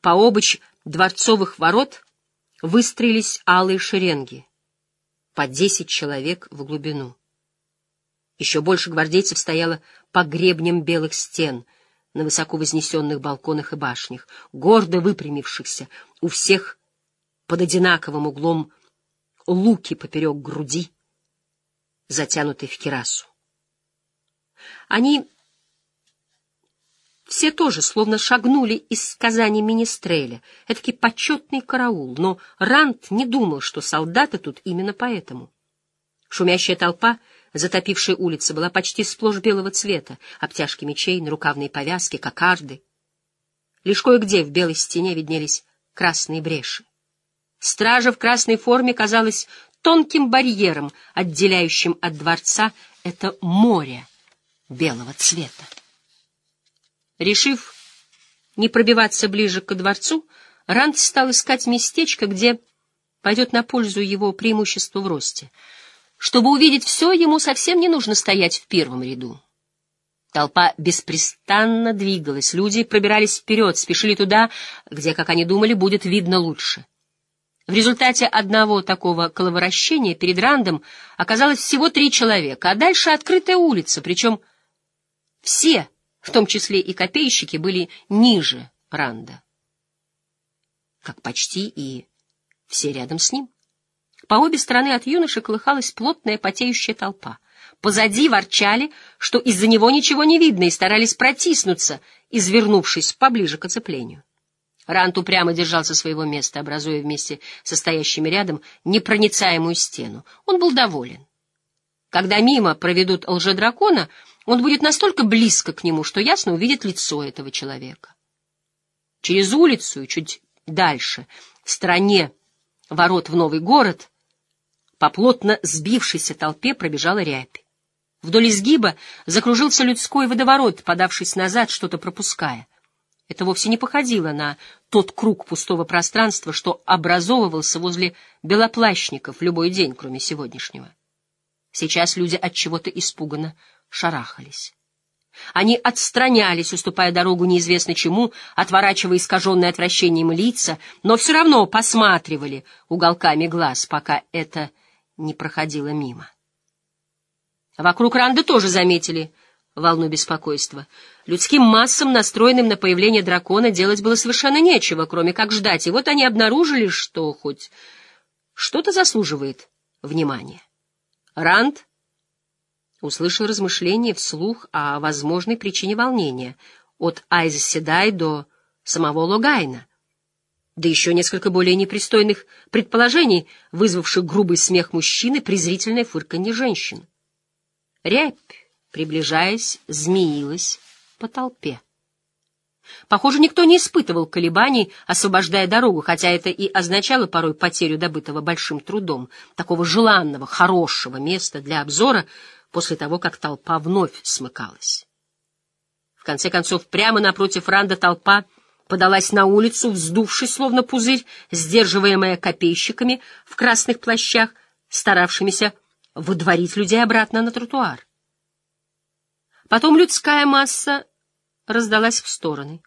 по обочь дворцовых ворот выстроились алые шеренги, по десять человек в глубину. Еще больше гвардейцев стояло по гребням белых стен на высоко вознесенных балконах и башнях, гордо выпрямившихся у всех под одинаковым углом луки поперек груди, затянутой в кирасу. Они все тоже словно шагнули из сказаний Министреля, этакий почетный караул, но Рант не думал, что солдаты тут именно поэтому. Шумящая толпа, затопившая улицы, была почти сплошь белого цвета, обтяжки мечей, нарукавные повязки, кокарды. Лишь кое-где в белой стене виднелись красные бреши. Стража в красной форме казалась тонким барьером, отделяющим от дворца это море белого цвета. Решив не пробиваться ближе к дворцу, Ранд стал искать местечко, где пойдет на пользу его преимуществу в росте. Чтобы увидеть все, ему совсем не нужно стоять в первом ряду. Толпа беспрестанно двигалась, люди пробирались вперед, спешили туда, где, как они думали, будет видно лучше. В результате одного такого коловорощения перед Рандом оказалось всего три человека, а дальше открытая улица, причем все в том числе и копейщики, были ниже Ранда. Как почти и все рядом с ним. По обе стороны от юноши колыхалась плотная потеющая толпа. Позади ворчали, что из-за него ничего не видно, и старались протиснуться, извернувшись поближе к оцеплению. Рант упрямо держался своего места, образуя вместе со стоящими рядом непроницаемую стену. Он был доволен. Когда мимо проведут лжедракона, он будет настолько близко к нему, что ясно увидит лицо этого человека. Через улицу и чуть дальше, в стороне ворот в новый город, по плотно сбившейся толпе пробежала рябь. Вдоль изгиба закружился людской водоворот, подавшись назад, что-то пропуская. Это вовсе не походило на тот круг пустого пространства, что образовывался возле белоплащников любой день, кроме сегодняшнего. Сейчас люди от чего-то испуганно шарахались. Они отстранялись, уступая дорогу неизвестно чему, отворачивая искаженные отвращением лица, но все равно посматривали уголками глаз, пока это не проходило мимо. Вокруг Ранда тоже заметили волну беспокойства. Людским массам, настроенным на появление дракона, делать было совершенно нечего, кроме как ждать, и вот они обнаружили, что хоть что-то заслуживает внимания. Ранд услышал размышления вслух о возможной причине волнения от Айза Седай до самого Логайна, да еще несколько более непристойных предположений, вызвавших грубый смех мужчины, презрительное фырканье женщин. Рябь, приближаясь, змеилась по толпе. Похоже, никто не испытывал колебаний, освобождая дорогу, хотя это и означало порой потерю добытого большим трудом, такого желанного, хорошего места для обзора, после того, как толпа вновь смыкалась. В конце концов, прямо напротив Ранда толпа подалась на улицу, вздувшись, словно пузырь, сдерживаемая копейщиками в красных плащах, старавшимися выдворить людей обратно на тротуар. Потом людская масса раздалась в стороны.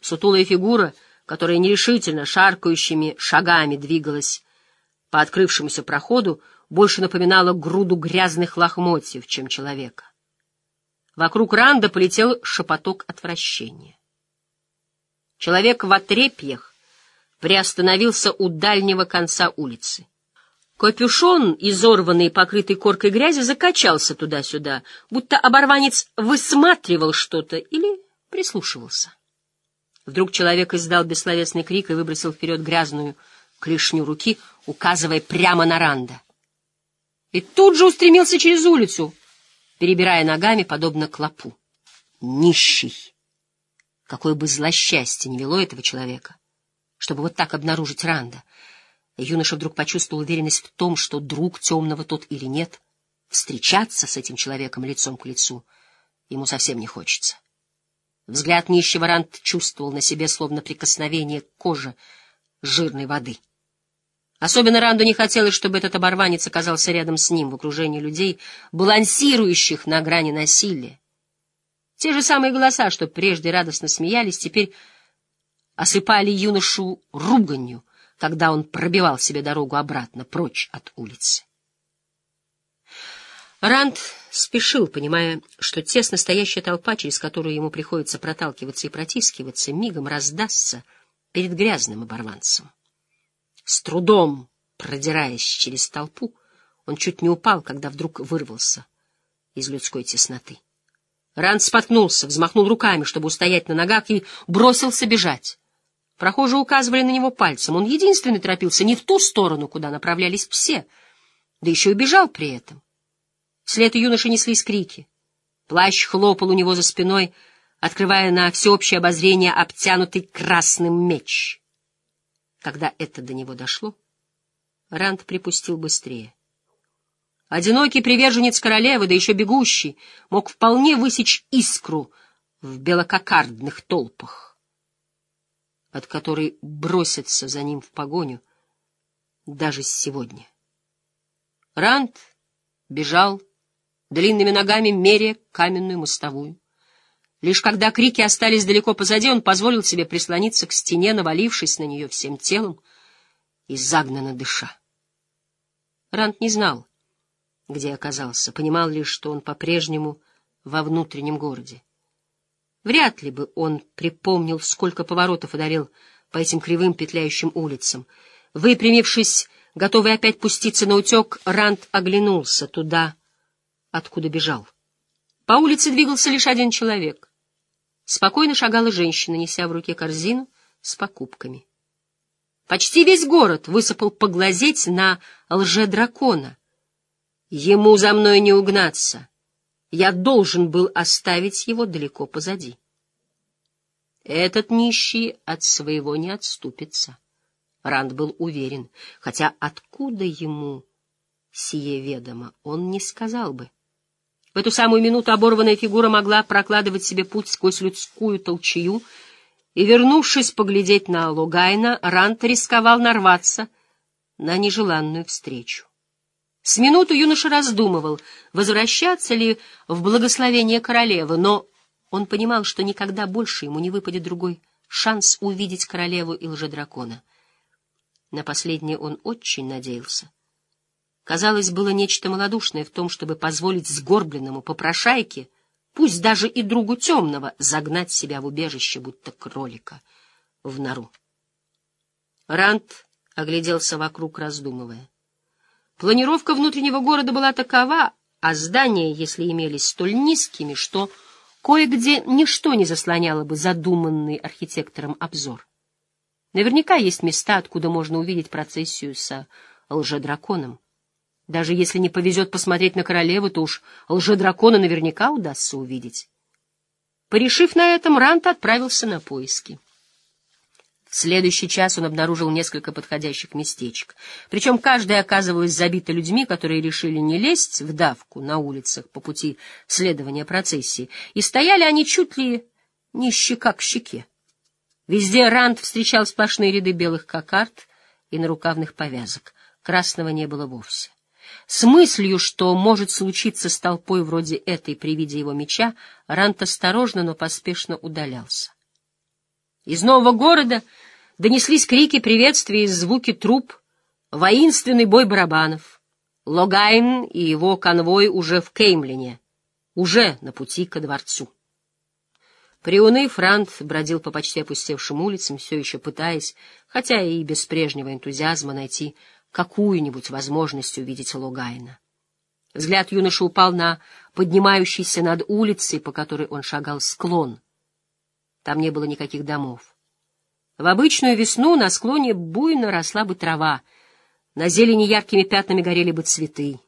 Сутулая фигура, которая нерешительно шаркающими шагами двигалась по открывшемуся проходу, больше напоминала груду грязных лохмотьев, чем человека. Вокруг Ранда полетел шепоток отвращения. Человек в отрепьях приостановился у дальнего конца улицы. Капюшон, изорванный и покрытый коркой грязи, закачался туда-сюда, будто оборванец высматривал что-то или прислушивался. Вдруг человек издал бессловесный крик и выбросил вперед грязную клешню руки, указывая прямо на Ранда и тут же устремился через улицу, перебирая ногами, подобно клопу. Нищий! Какое бы злосчастье не вело этого человека, чтобы вот так обнаружить Ранда. юноша вдруг почувствовал уверенность в том, что друг темного тот или нет, встречаться с этим человеком лицом к лицу ему совсем не хочется. Взгляд нищего Ранд чувствовал на себе словно прикосновение кожи жирной воды. Особенно Ранду не хотелось, чтобы этот оборванец оказался рядом с ним, в окружении людей, балансирующих на грани насилия. Те же самые голоса, что прежде радостно смеялись, теперь осыпали юношу руганью, когда он пробивал себе дорогу обратно, прочь от улицы. Ранд спешил, понимая, что тесно стоящая толпа, через которую ему приходится проталкиваться и протискиваться, мигом раздастся перед грязным оборванцем. С трудом продираясь через толпу, он чуть не упал, когда вдруг вырвался из людской тесноты. Ранд споткнулся, взмахнул руками, чтобы устоять на ногах, и бросился бежать. Прохожие указывали на него пальцем. Он единственный торопился не в ту сторону, куда направлялись все, да еще и бежал при этом. Вслед юноши неслись крики. Плащ хлопал у него за спиной, открывая на всеобщее обозрение обтянутый красным меч. Когда это до него дошло, Ранд припустил быстрее. Одинокий приверженец королевы, да еще бегущий, мог вполне высечь искру в белококардных толпах, от которой бросятся за ним в погоню даже сегодня. Ранд бежал, длинными ногами меря каменную мостовую. Лишь когда крики остались далеко позади, он позволил себе прислониться к стене, навалившись на нее всем телом и загнанно дыша. Ранд не знал, где оказался, понимал лишь, что он по-прежнему во внутреннем городе. Вряд ли бы он припомнил, сколько поворотов одолел по этим кривым петляющим улицам. Выпрямившись, готовый опять пуститься на утек, Ранд оглянулся туда, откуда бежал. По улице двигался лишь один человек. Спокойно шагала женщина, неся в руке корзину с покупками. Почти весь город высыпал поглазеть на лже-дракона — Ему за мной не угнаться. Я должен был оставить его далеко позади. Этот нищий от своего не отступится. Ранд был уверен, хотя откуда ему сие ведомо, он не сказал бы. В эту самую минуту оборванная фигура могла прокладывать себе путь сквозь людскую толчею, и, вернувшись поглядеть на Логайна, Рант рисковал нарваться на нежеланную встречу. С минуту юноша раздумывал, возвращаться ли в благословение королевы, но он понимал, что никогда больше ему не выпадет другой шанс увидеть королеву и лжедракона. На последнее он очень надеялся. Казалось, было нечто малодушное в том, чтобы позволить сгорбленному попрошайке, пусть даже и другу темного, загнать себя в убежище, будто кролика, в нору. Рант огляделся вокруг, раздумывая. Планировка внутреннего города была такова, а здания, если имелись, столь низкими, что кое-где ничто не заслоняло бы задуманный архитектором обзор. Наверняка есть места, откуда можно увидеть процессию со лжедраконом. Даже если не повезет посмотреть на королеву, то уж лжедракона наверняка удастся увидеть. Порешив на этом, Рант отправился на поиски. В следующий час он обнаружил несколько подходящих местечек. Причем каждая оказывалась забита людьми, которые решили не лезть в давку на улицах по пути следования процессии, и стояли они чуть ли не щека к щеке. Везде Ранд встречал сплошные ряды белых кокард и нарукавных повязок. Красного не было вовсе. С мыслью, что может случиться с толпой вроде этой при виде его меча, Рант осторожно, но поспешно удалялся. Из нового города донеслись крики приветствия и звуки труп, воинственный бой барабанов. Логайн и его конвой уже в Кеймлине, уже на пути ко дворцу. Приуныв, Франт бродил по почти опустевшим улицам, все еще пытаясь, хотя и без прежнего энтузиазма, найти какую-нибудь возможность увидеть Логайна. Взгляд юноши упал на поднимающийся над улицей, по которой он шагал, склон — там не было никаких домов. В обычную весну на склоне буйно росла бы трава, на зелени яркими пятнами горели бы цветы.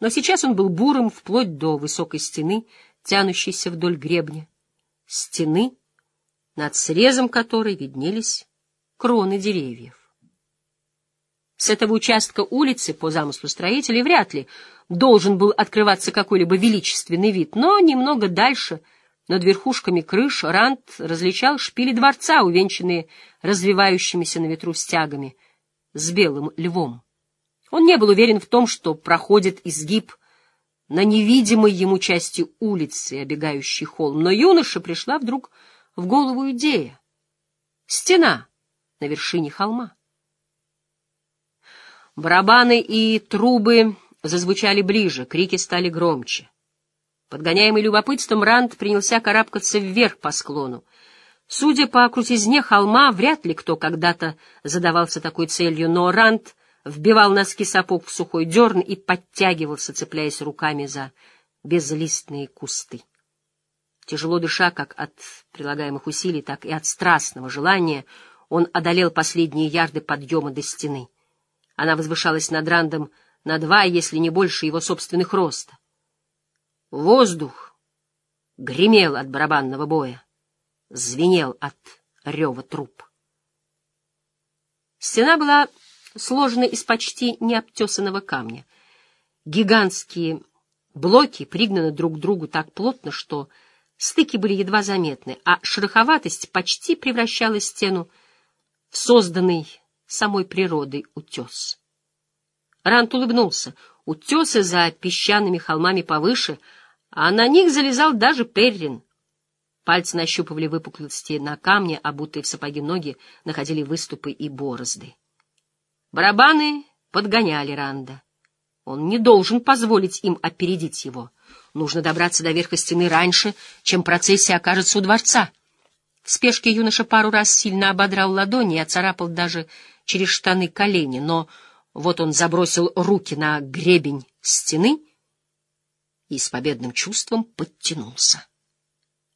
Но сейчас он был бурым вплоть до высокой стены, тянущейся вдоль гребня. Стены, над срезом которой виднелись кроны деревьев. С этого участка улицы, по замыслу строителей, вряд ли должен был открываться какой-либо величественный вид, но немного дальше — над верхушками крыш Рант различал шпили дворца, увенчанные развивающимися на ветру стягами, с белым львом. Он не был уверен в том, что проходит изгиб на невидимой ему части улицы, обегающей холм, но юноше пришла вдруг в голову идея. Стена на вершине холма. Барабаны и трубы зазвучали ближе, крики стали громче. Подгоняемый любопытством, Ранд принялся карабкаться вверх по склону. Судя по крутизне холма, вряд ли кто когда-то задавался такой целью, но Ранд вбивал носки сапог в сухой дерн и подтягивался, цепляясь руками за безлистные кусты. Тяжело дыша как от прилагаемых усилий, так и от страстного желания, он одолел последние ярды подъема до стены. Она возвышалась над Рандом на два, если не больше его собственных роста. Воздух гремел от барабанного боя, звенел от рева труп. Стена была сложена из почти необтесанного камня. Гигантские блоки пригнаны друг к другу так плотно, что стыки были едва заметны, а шероховатость почти превращала стену в созданный самой природой утес. Рант улыбнулся. Утесы за песчаными холмами повыше, а на них залезал даже Перрин. Пальцы нащупывали выпуклости на камне, обутые в сапоги ноги находили выступы и борозды. Барабаны подгоняли Ранда. Он не должен позволить им опередить его. Нужно добраться до верха стены раньше, чем процессия окажется у дворца. В спешке юноша пару раз сильно ободрал ладони и оцарапал даже через штаны колени, но вот он забросил руки на гребень стены и с победным чувством подтянулся.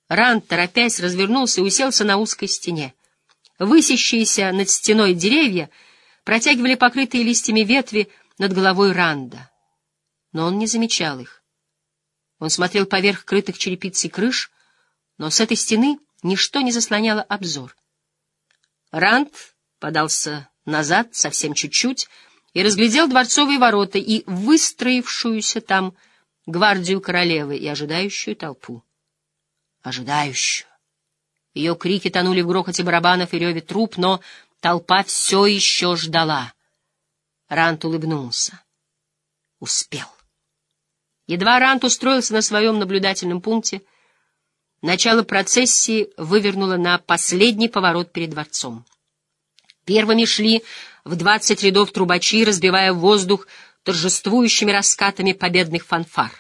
Ран, торопясь, развернулся и уселся на узкой стене. Высящиеся над стеной деревья протягивали покрытые листьями ветви над головой Ранда. Но он не замечал их. Он смотрел поверх крытых черепицей крыш, но с этой стены ничто не заслоняло обзор. Ранд подался назад совсем чуть-чуть и разглядел дворцовые ворота и выстроившуюся там гвардию королевы и ожидающую толпу. Ожидающую. Ее крики тонули в грохоте барабанов и реве труп, но толпа все еще ждала. Рант улыбнулся. Успел. Едва Рант устроился на своем наблюдательном пункте, начало процессии вывернуло на последний поворот перед дворцом. Первыми шли в двадцать рядов трубачи, разбивая воздух торжествующими раскатами победных фанфар.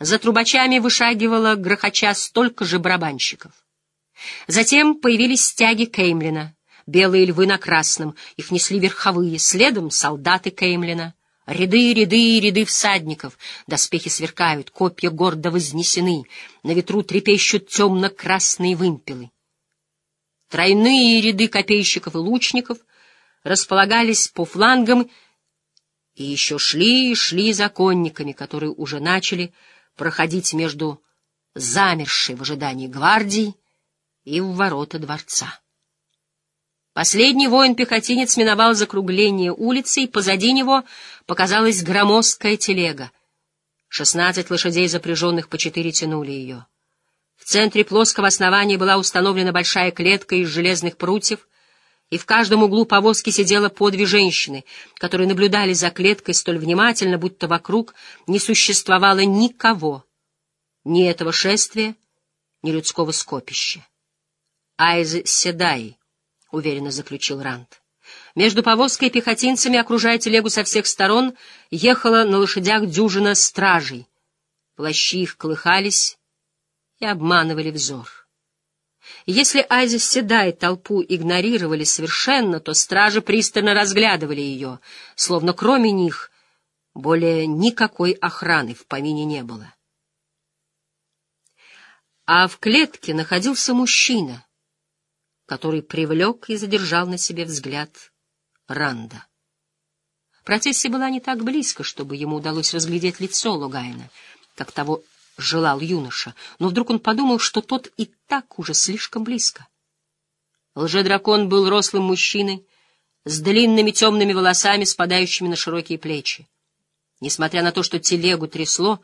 За трубачами вышагивало грохоча столько же барабанщиков. Затем появились стяги Кеймлина, белые львы на красном, их несли верховые, следом солдаты Кеймлина. Ряды, ряды ряды всадников, доспехи сверкают, копья гордо вознесены, на ветру трепещут темно-красные вымпелы. Тройные ряды копейщиков и лучников располагались по флангам и еще шли и шли законниками, которые уже начали проходить между замершей в ожидании гвардией и в ворота дворца. Последний воин-пехотинец миновал закругление улицы, и позади него показалась громоздкая телега. Шестнадцать лошадей, запряженных по четыре, тянули ее. Центре плоского основания была установлена большая клетка из железных прутьев, и в каждом углу повозки сидело по две женщины, которые наблюдали за клеткой столь внимательно, будто вокруг не существовало никого, ни этого шествия, ни людского скопища. «Айз Седай», — уверенно заключил Ранд. Между повозкой и пехотинцами, окружая телегу со всех сторон, ехала на лошадях дюжина стражей. Плащи их колыхались, и обманывали взор. Если Айза Седа и толпу игнорировали совершенно, то стражи пристально разглядывали ее, словно кроме них более никакой охраны в помине не было. А в клетке находился мужчина, который привлек и задержал на себе взгляд Ранда. Процессия была не так близко, чтобы ему удалось разглядеть лицо Лугайна, как того желал юноша, но вдруг он подумал, что тот и так уже слишком близко. Лжедракон был рослым мужчиной, с длинными темными волосами, спадающими на широкие плечи. Несмотря на то, что телегу трясло,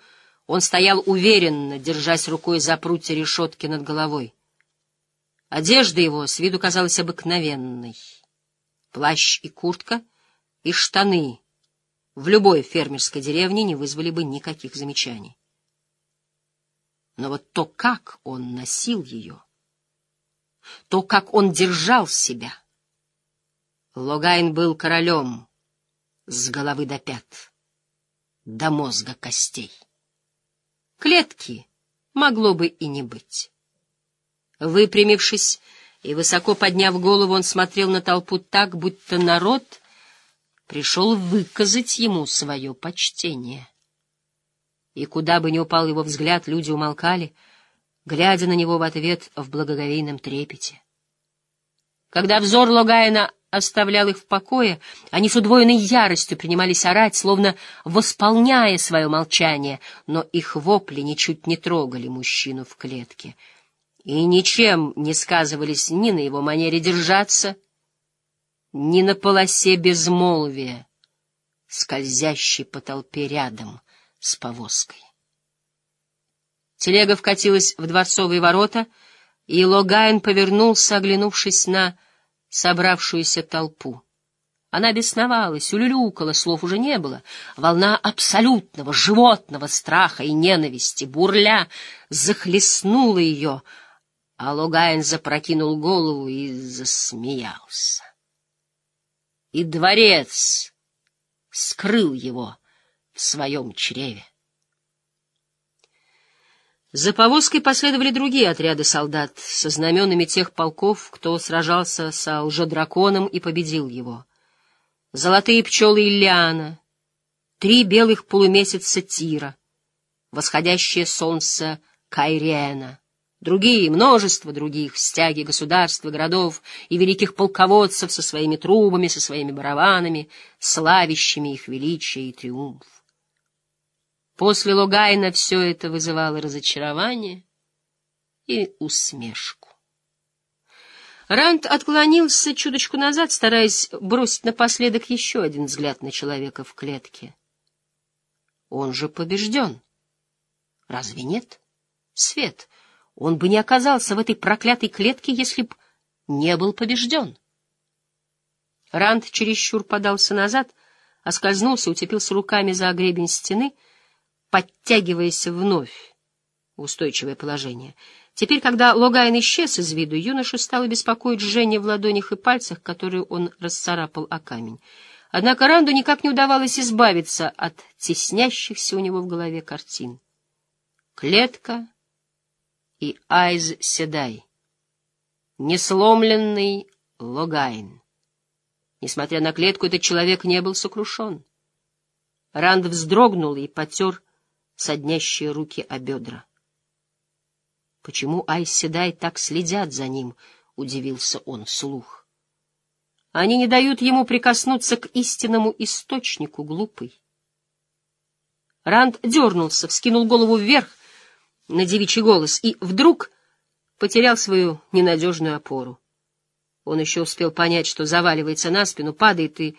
он стоял уверенно, держась рукой за прутья решетки над головой. Одежда его с виду казалась обыкновенной. Плащ и куртка и штаны в любой фермерской деревне не вызвали бы никаких замечаний. Но вот то, как он носил ее... то, как он держал себя. Логайн был королем с головы до пят, до мозга костей. Клетки могло бы и не быть. Выпрямившись и высоко подняв голову, он смотрел на толпу так, будто народ пришел выказать ему свое почтение. И куда бы ни упал его взгляд, люди умолкали, глядя на него в ответ в благоговейном трепете. Когда взор Логайна оставлял их в покое, они с удвоенной яростью принимались орать, словно восполняя свое молчание, но их вопли ничуть не трогали мужчину в клетке и ничем не сказывались ни на его манере держаться, ни на полосе безмолвия, скользящей по толпе рядом с повозкой. Телега вкатилась в дворцовые ворота, и Логайн повернулся, оглянувшись на собравшуюся толпу. Она бесновалась, улюлюкала, слов уже не было. Волна абсолютного животного страха и ненависти, бурля, захлестнула ее, а Логайн запрокинул голову и засмеялся. И дворец скрыл его в своем чреве. За повозкой последовали другие отряды солдат со знаменами тех полков, кто сражался со лжедраконом и победил его. Золотые пчелы Ильяна, три белых полумесяца Тира, восходящее солнце Кайриена, другие, множество других, стяги государств, городов и великих полководцев со своими трубами, со своими барабанами, славящими их величие и триумф. После Логайна все это вызывало разочарование и усмешку. Ранд отклонился чуточку назад, стараясь бросить напоследок еще один взгляд на человека в клетке. Он же побежден. Разве нет? Свет, он бы не оказался в этой проклятой клетке, если б не был побежден. Ранд чересчур подался назад, оскользнулся, уцепился руками за гребень стены — подтягиваясь вновь в устойчивое положение. Теперь, когда Логайн исчез из виду, юношу стало беспокоить жжение в ладонях и пальцах, которые он расцарапал о камень. Однако Ранду никак не удавалось избавиться от теснящихся у него в голове картин. Клетка и Айз Седай. Несломленный Логайн. Несмотря на клетку, этот человек не был сокрушен. Ранд вздрогнул и потер соднящие руки о бедра. «Почему Айседай так следят за ним?» — удивился он вслух. «Они не дают ему прикоснуться к истинному источнику, глупый». Ранд дернулся, вскинул голову вверх на девичий голос и вдруг потерял свою ненадежную опору. Он еще успел понять, что заваливается на спину, падает и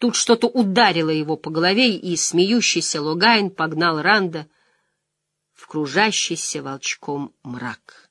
Тут что-то ударило его по голове, и смеющийся Логайн погнал Ранда в кружащийся волчком мрак.